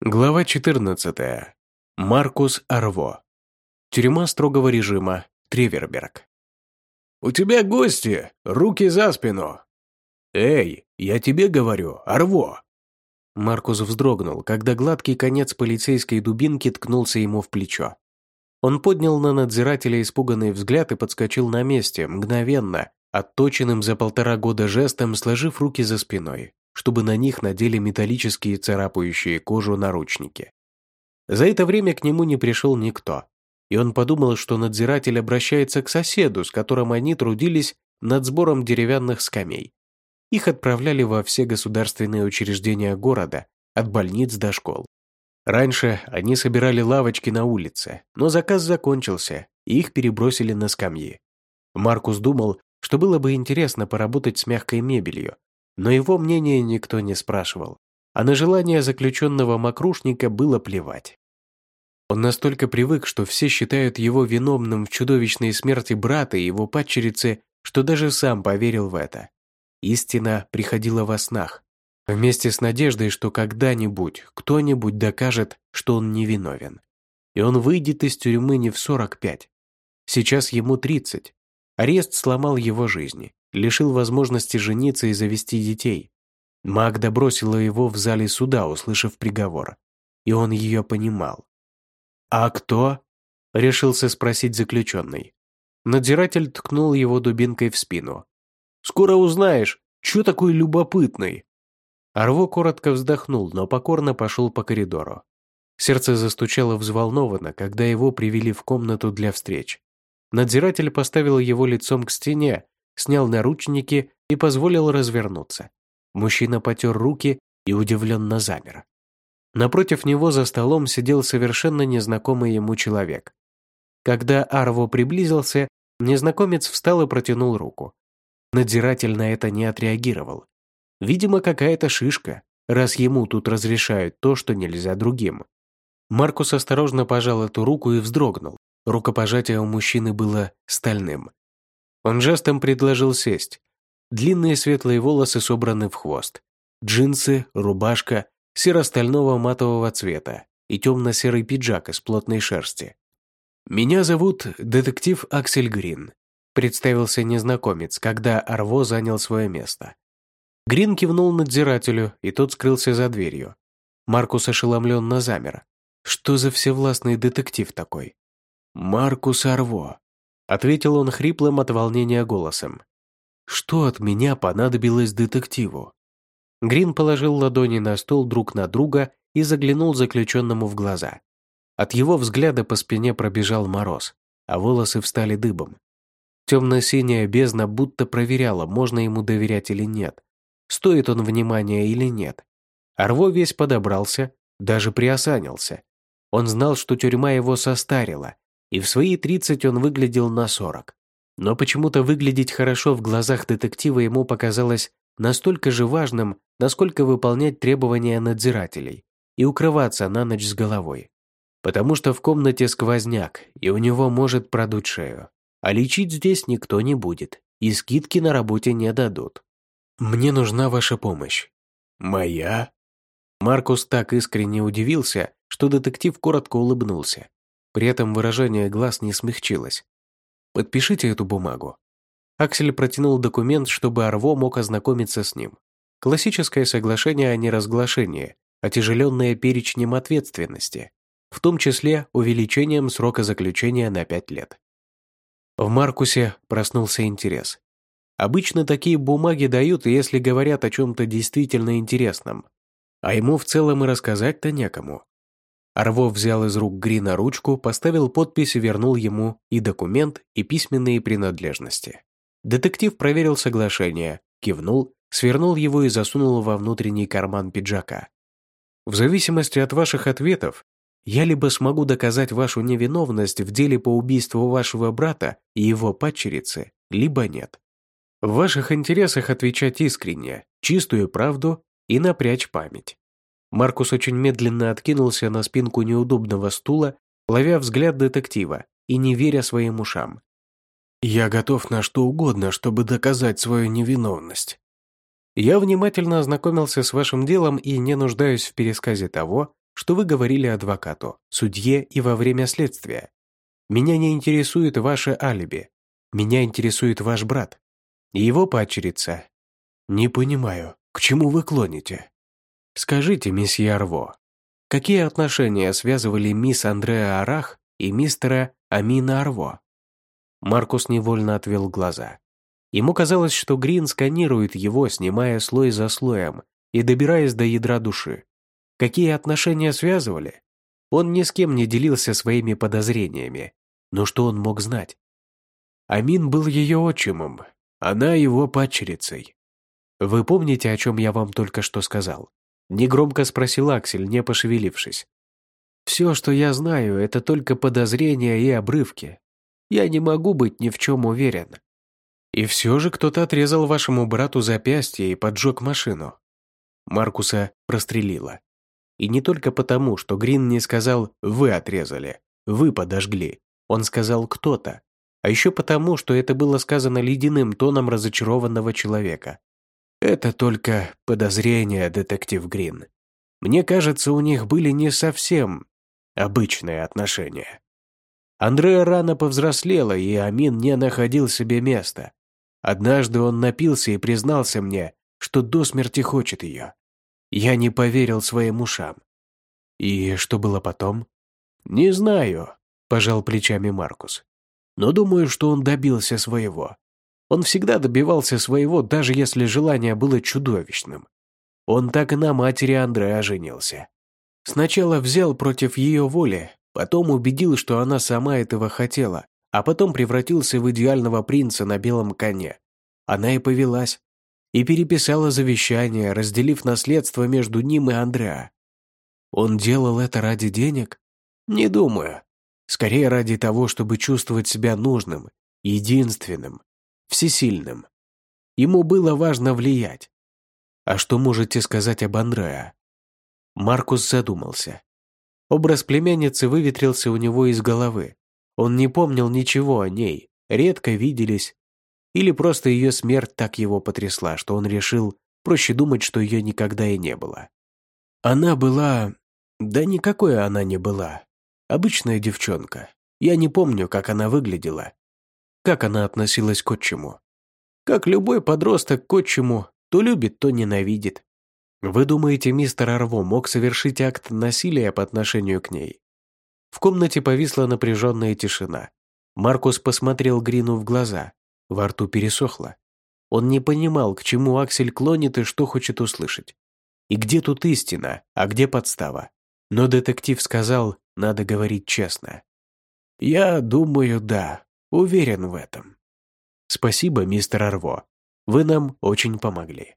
Глава 14. Маркус Арво. Тюрьма строгого режима. Треверберг. «У тебя гости! Руки за спину!» «Эй, я тебе говорю, Арво!» Маркус вздрогнул, когда гладкий конец полицейской дубинки ткнулся ему в плечо. Он поднял на надзирателя испуганный взгляд и подскочил на месте, мгновенно, отточенным за полтора года жестом, сложив руки за спиной чтобы на них надели металлические царапающие кожу наручники. За это время к нему не пришел никто, и он подумал, что надзиратель обращается к соседу, с которым они трудились над сбором деревянных скамей. Их отправляли во все государственные учреждения города, от больниц до школ. Раньше они собирали лавочки на улице, но заказ закончился, и их перебросили на скамьи. Маркус думал, что было бы интересно поработать с мягкой мебелью, но его мнение никто не спрашивал, а на желание заключенного мокрушника было плевать. Он настолько привык, что все считают его виновным в чудовищной смерти брата и его падчерицы, что даже сам поверил в это. Истина приходила во снах, вместе с надеждой, что когда-нибудь кто-нибудь докажет, что он невиновен. И он выйдет из тюрьмы не в 45. Сейчас ему 30. Арест сломал его жизнь лишил возможности жениться и завести детей. Магда бросила его в зале суда, услышав приговор. И он ее понимал. «А кто?» – решился спросить заключенный. Надзиратель ткнул его дубинкой в спину. «Скоро узнаешь, что такой любопытный?» Арво коротко вздохнул, но покорно пошел по коридору. Сердце застучало взволнованно, когда его привели в комнату для встреч. Надзиратель поставил его лицом к стене, снял наручники и позволил развернуться. Мужчина потер руки и удивленно замер. Напротив него за столом сидел совершенно незнакомый ему человек. Когда Арво приблизился, незнакомец встал и протянул руку. Надзиратель на это не отреагировал. Видимо, какая-то шишка, раз ему тут разрешают то, что нельзя другим. Маркус осторожно пожал эту руку и вздрогнул. Рукопожатие у мужчины было стальным. Он жестом предложил сесть. Длинные светлые волосы собраны в хвост. Джинсы, рубашка, серо-стального матового цвета и темно-серый пиджак из плотной шерсти. «Меня зовут детектив Аксель Грин», представился незнакомец, когда Арво занял свое место. Грин кивнул надзирателю, и тот скрылся за дверью. Маркус ошеломленно замер. Что за всевластный детектив такой? Маркус Арво. Ответил он хриплым от волнения голосом. «Что от меня понадобилось детективу?» Грин положил ладони на стол друг на друга и заглянул заключенному в глаза. От его взгляда по спине пробежал мороз, а волосы встали дыбом. Темно-синяя бездна будто проверяла, можно ему доверять или нет, стоит он внимания или нет. Арво весь подобрался, даже приосанился. Он знал, что тюрьма его состарила, и в свои 30 он выглядел на 40. Но почему-то выглядеть хорошо в глазах детектива ему показалось настолько же важным, насколько выполнять требования надзирателей и укрываться на ночь с головой. Потому что в комнате сквозняк, и у него может продуть шею. А лечить здесь никто не будет, и скидки на работе не дадут. «Мне нужна ваша помощь». «Моя?» Маркус так искренне удивился, что детектив коротко улыбнулся. При этом выражение глаз не смягчилось. «Подпишите эту бумагу». Аксель протянул документ, чтобы Арво мог ознакомиться с ним. Классическое соглашение о неразглашении, отяжеленное перечнем ответственности, в том числе увеличением срока заключения на 5 лет. В Маркусе проснулся интерес. Обычно такие бумаги дают, если говорят о чем-то действительно интересном. А ему в целом и рассказать-то некому. Арво взял из рук Грина ручку, поставил подпись и вернул ему и документ, и письменные принадлежности. Детектив проверил соглашение, кивнул, свернул его и засунул во внутренний карман пиджака. «В зависимости от ваших ответов, я либо смогу доказать вашу невиновность в деле по убийству вашего брата и его падчерицы, либо нет. В ваших интересах отвечать искренне, чистую правду и напрячь память. Маркус очень медленно откинулся на спинку неудобного стула, ловя взгляд детектива и не веря своим ушам. «Я готов на что угодно, чтобы доказать свою невиновность. Я внимательно ознакомился с вашим делом и не нуждаюсь в пересказе того, что вы говорили адвокату, судье и во время следствия. Меня не интересует ваше алиби. Меня интересует ваш брат. Его падчерица. Не понимаю, к чему вы клоните? Скажите, месье Арво, какие отношения связывали мисс Андреа Арах и мистера Амина Арво? Маркус невольно отвел глаза. Ему казалось, что Грин сканирует его, снимая слой за слоем и добираясь до ядра души. Какие отношения связывали? Он ни с кем не делился своими подозрениями. Но что он мог знать? Амин был ее отчимом, она его падчерицей. «Вы помните, о чем я вам только что сказал?» Негромко спросил Аксель, не пошевелившись. «Все, что я знаю, это только подозрения и обрывки. Я не могу быть ни в чем уверен. И все же кто-то отрезал вашему брату запястье и поджег машину. Маркуса прострелило. И не только потому, что Грин не сказал «вы отрезали», «вы подожгли». Он сказал «кто-то». А еще потому, что это было сказано ледяным тоном разочарованного человека. Это только подозрения, детектив Грин. Мне кажется, у них были не совсем обычные отношения. Андреа рано повзрослела, и Амин не находил себе места. Однажды он напился и признался мне, что до смерти хочет ее. Я не поверил своим ушам. И что было потом? Не знаю, пожал плечами Маркус. Но думаю, что он добился своего. Он всегда добивался своего, даже если желание было чудовищным. Он так и на матери Андреа женился. Сначала взял против ее воли, Потом убедил, что она сама этого хотела, а потом превратился в идеального принца на белом коне. Она и повелась. И переписала завещание, разделив наследство между ним и Андреа. Он делал это ради денег? Не думаю. Скорее ради того, чтобы чувствовать себя нужным, единственным, всесильным. Ему было важно влиять. А что можете сказать об Андреа? Маркус задумался. Образ племянницы выветрился у него из головы. Он не помнил ничего о ней, редко виделись. Или просто ее смерть так его потрясла, что он решил проще думать, что ее никогда и не было. Она была... Да никакой она не была. Обычная девчонка. Я не помню, как она выглядела. Как она относилась к отчиму. Как любой подросток к отчиму, то любит, то ненавидит. Вы думаете, мистер Арво мог совершить акт насилия по отношению к ней? В комнате повисла напряженная тишина. Маркус посмотрел Грину в глаза. Во рту пересохло. Он не понимал, к чему Аксель клонит и что хочет услышать. И где тут истина, а где подстава? Но детектив сказал, надо говорить честно. «Я думаю, да. Уверен в этом». «Спасибо, мистер Арво. Вы нам очень помогли».